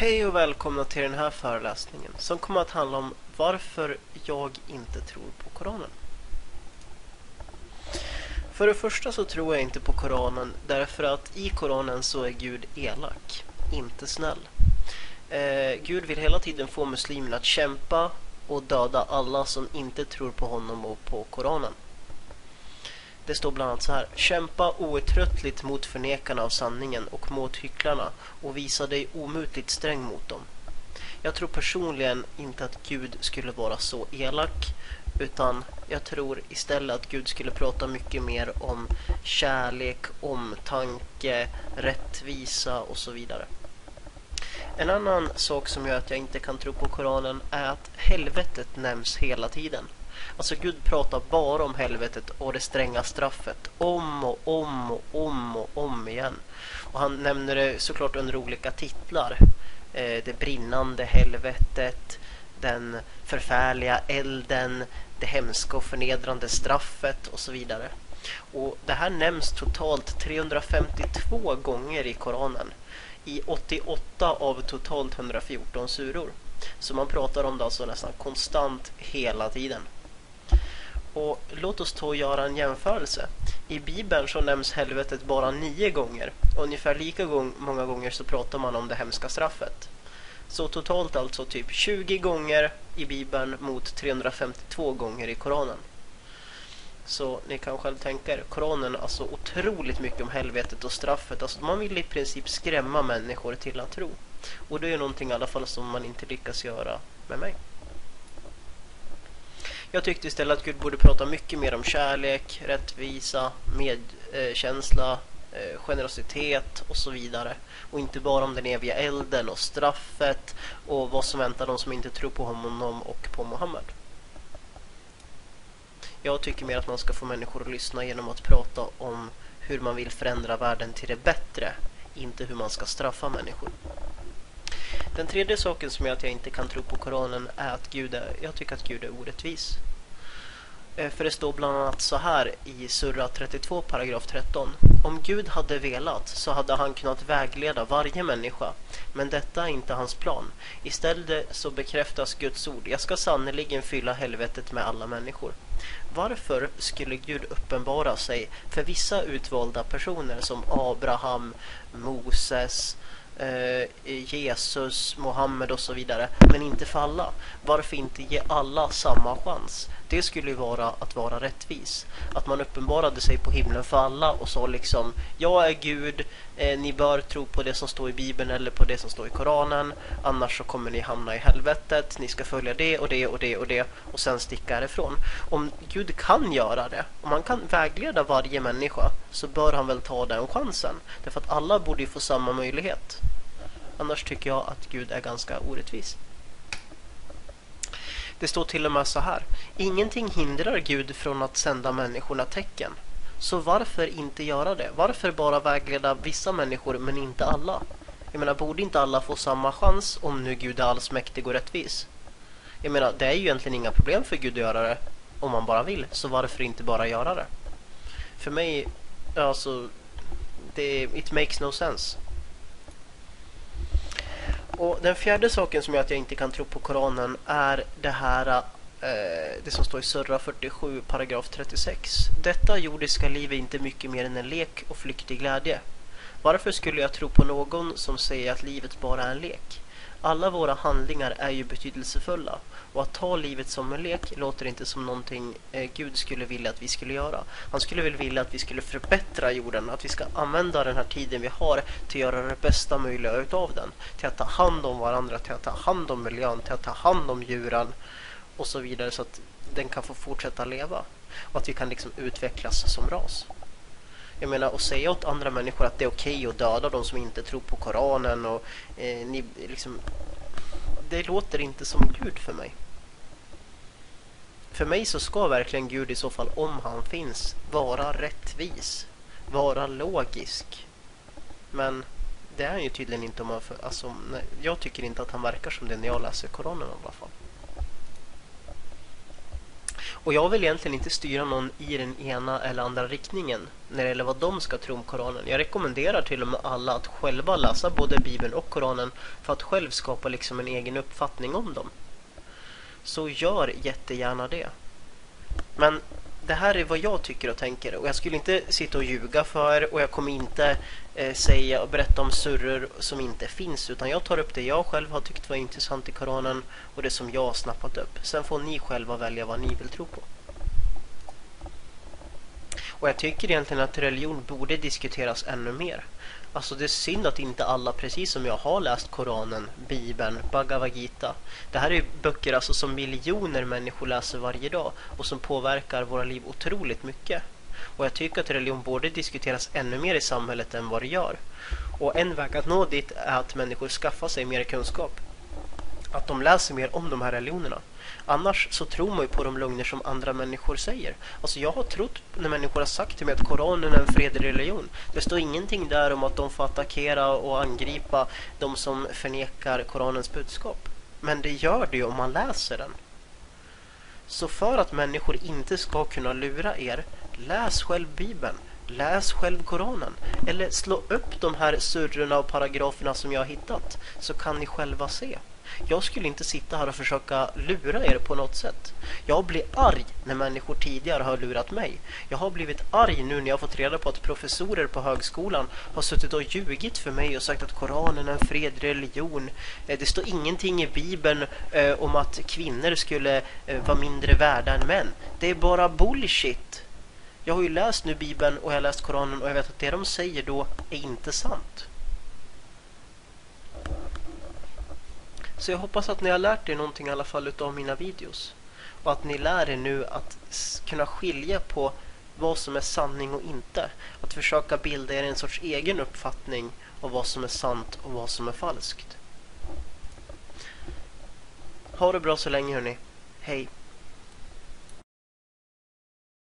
Hej och välkomna till den här föreläsningen som kommer att handla om varför jag inte tror på Koranen. För det första så tror jag inte på Koranen därför att i Koranen så är Gud elak, inte snäll. Eh, Gud vill hela tiden få muslimerna att kämpa och döda alla som inte tror på honom och på Koranen. Det står bland annat så här. Kämpa outtröttligt mot förnekarna av sanningen och mot hycklarna och visa dig omutligt sträng mot dem. Jag tror personligen inte att Gud skulle vara så elak utan jag tror istället att Gud skulle prata mycket mer om kärlek, omtanke, rättvisa och så vidare. En annan sak som gör att jag inte kan tro på Koranen är att helvetet nämns hela tiden. Alltså Gud pratar bara om helvetet och det stränga straffet om och om och om och om igen. Och han nämner det såklart under olika titlar. Eh, det brinnande helvetet, den förfärliga elden, det hemska och förnedrande straffet och så vidare. Och det här nämns totalt 352 gånger i Koranen i 88 av totalt 114 suror. Så man pratar om det alltså nästan konstant hela tiden. Och låt oss då göra en jämförelse. I Bibeln så nämns helvetet bara nio gånger. Ungefär lika många gånger så pratar man om det hemska straffet. Så totalt alltså typ 20 gånger i Bibeln mot 352 gånger i Koranen. Så ni kan själv tänka er, Koranen alltså otroligt mycket om helvetet och straffet. Alltså man vill i princip skrämma människor till att tro. Och det är någonting i alla fall som man inte lyckas göra med mig. Jag tyckte istället att Gud borde prata mycket mer om kärlek, rättvisa, medkänsla, eh, generositet och så vidare. Och inte bara om den eviga elden och straffet och vad som väntar de som inte tror på honom och på Mohammed. Jag tycker mer att man ska få människor att lyssna genom att prata om hur man vill förändra världen till det bättre, inte hur man ska straffa människor. Den tredje saken som gör att jag inte kan tro på Koranen är att Gud är, jag tycker att Gud är orättvis. Eh, för det står bland annat så här i Surra 32 paragraf 13. Om Gud hade velat så hade han kunnat vägleda varje människa. Men detta är inte hans plan. Istället så bekräftas Guds ord. Jag ska sannoliken fylla helvetet med alla människor. Varför skulle Gud uppenbara sig för vissa utvalda personer som Abraham, Moses, eh, Eh, Jesus, Mohammed och så vidare men inte för alla. Varför inte ge alla samma chans? Det skulle ju vara att vara rättvis. Att man uppenbarade sig på himlen för alla och sa liksom Jag är Gud, eh, ni bör tro på det som står i Bibeln eller på det som står i Koranen annars så kommer ni hamna i helvetet, ni ska följa det och det och det och det och sen sticka härifrån. Om Gud kan göra det, om han kan vägleda varje människa så bör han väl ta den chansen. Därför att alla borde ju få samma möjlighet. Annars tycker jag att Gud är ganska orättvis. Det står till och med så här. Ingenting hindrar Gud från att sända människorna tecken. Så varför inte göra det? Varför bara vägleda vissa människor men inte alla? Jag menar, borde inte alla få samma chans om nu Gud är allsmäktig och rättvis? Jag menar, det är ju egentligen inga problem för Gud att göra det om man bara vill. Så varför inte bara göra det? För mig, alltså, det, it makes no sense. Och den fjärde saken som gör att jag inte kan tro på Koranen är det här eh, det som står i Surra 47 paragraf 36. Detta jordiska liv är inte mycket mer än en lek och flyktig glädje. Varför skulle jag tro på någon som säger att livet bara är en lek? Alla våra handlingar är ju betydelsefulla och att ta livet som en lek låter inte som någonting eh, Gud skulle vilja att vi skulle göra. Han skulle väl vilja att vi skulle förbättra jorden, att vi ska använda den här tiden vi har till att göra det bästa möjliga utav den. Till att ta hand om varandra, till att ta hand om miljön, till att ta hand om djuren och så vidare så att den kan få fortsätta leva. Och att vi kan liksom utvecklas som ras. Jag menar, att säga åt andra människor att det är okej okay att döda de som inte tror på Koranen och eh, ni, liksom, det låter inte som Gud för mig. För mig så ska verkligen Gud i så fall, om han finns, vara rättvis. Vara logisk. Men det är han ju tydligen inte om man... För, alltså, nej, jag tycker inte att han verkar som det när jag läser Koranen i alla fall. Och jag vill egentligen inte styra någon i den ena eller andra riktningen när det gäller vad de ska tro om Koranen. Jag rekommenderar till och med alla att själva läsa både Bibeln och Koranen för att själv skapa liksom en egen uppfattning om dem. Så gör jättegärna det. Men det här är vad jag tycker och tänker och jag skulle inte sitta och ljuga för er och jag kommer inte eh, säga och berätta om surror som inte finns utan jag tar upp det jag själv har tyckt var intressant i Koranen och det som jag har snappat upp. Sen får ni själva välja vad ni vill tro på. Och jag tycker egentligen att religion borde diskuteras ännu mer. Alltså det är synd att inte alla, precis som jag, har läst Koranen, Bibeln, Bhagavad Gita. Det här är böcker alltså som miljoner människor läser varje dag och som påverkar våra liv otroligt mycket. Och jag tycker att religion borde diskuteras ännu mer i samhället än vad det gör. Och en väg att nå dit är att människor skaffar sig mer kunskap. Att de läser mer om de här religionerna. Annars så tror man ju på de lögner som andra människor säger. Alltså jag har trott när människor har sagt till mig att Koranen är en fredlig religion. Det står ingenting där om att de får attackera och angripa de som förnekar Koranens budskap. Men det gör det ju om man läser den. Så för att människor inte ska kunna lura er, läs själv Bibeln. Läs själv Koranen. Eller slå upp de här surrorna och paragraferna som jag har hittat. Så kan ni själva se. Jag skulle inte sitta här och försöka lura er på något sätt. Jag blir arg när människor tidigare har lurat mig. Jag har blivit arg nu när jag har fått reda på att professorer på högskolan har suttit och ljugit för mig och sagt att Koranen är en fredlig religion. Eh, det står ingenting i Bibeln eh, om att kvinnor skulle eh, vara mindre värda än män. Det är bara bullshit. Jag har ju läst nu Bibeln och jag har läst Koranen och jag vet att det de säger då är inte sant. Så jag hoppas att ni har lärt er någonting i alla fall utav mina videos. Och att ni lär er nu att kunna skilja på vad som är sanning och inte. Att försöka bilda er en sorts egen uppfattning av vad som är sant och vad som är falskt. Ha det bra så länge hörni. Hej!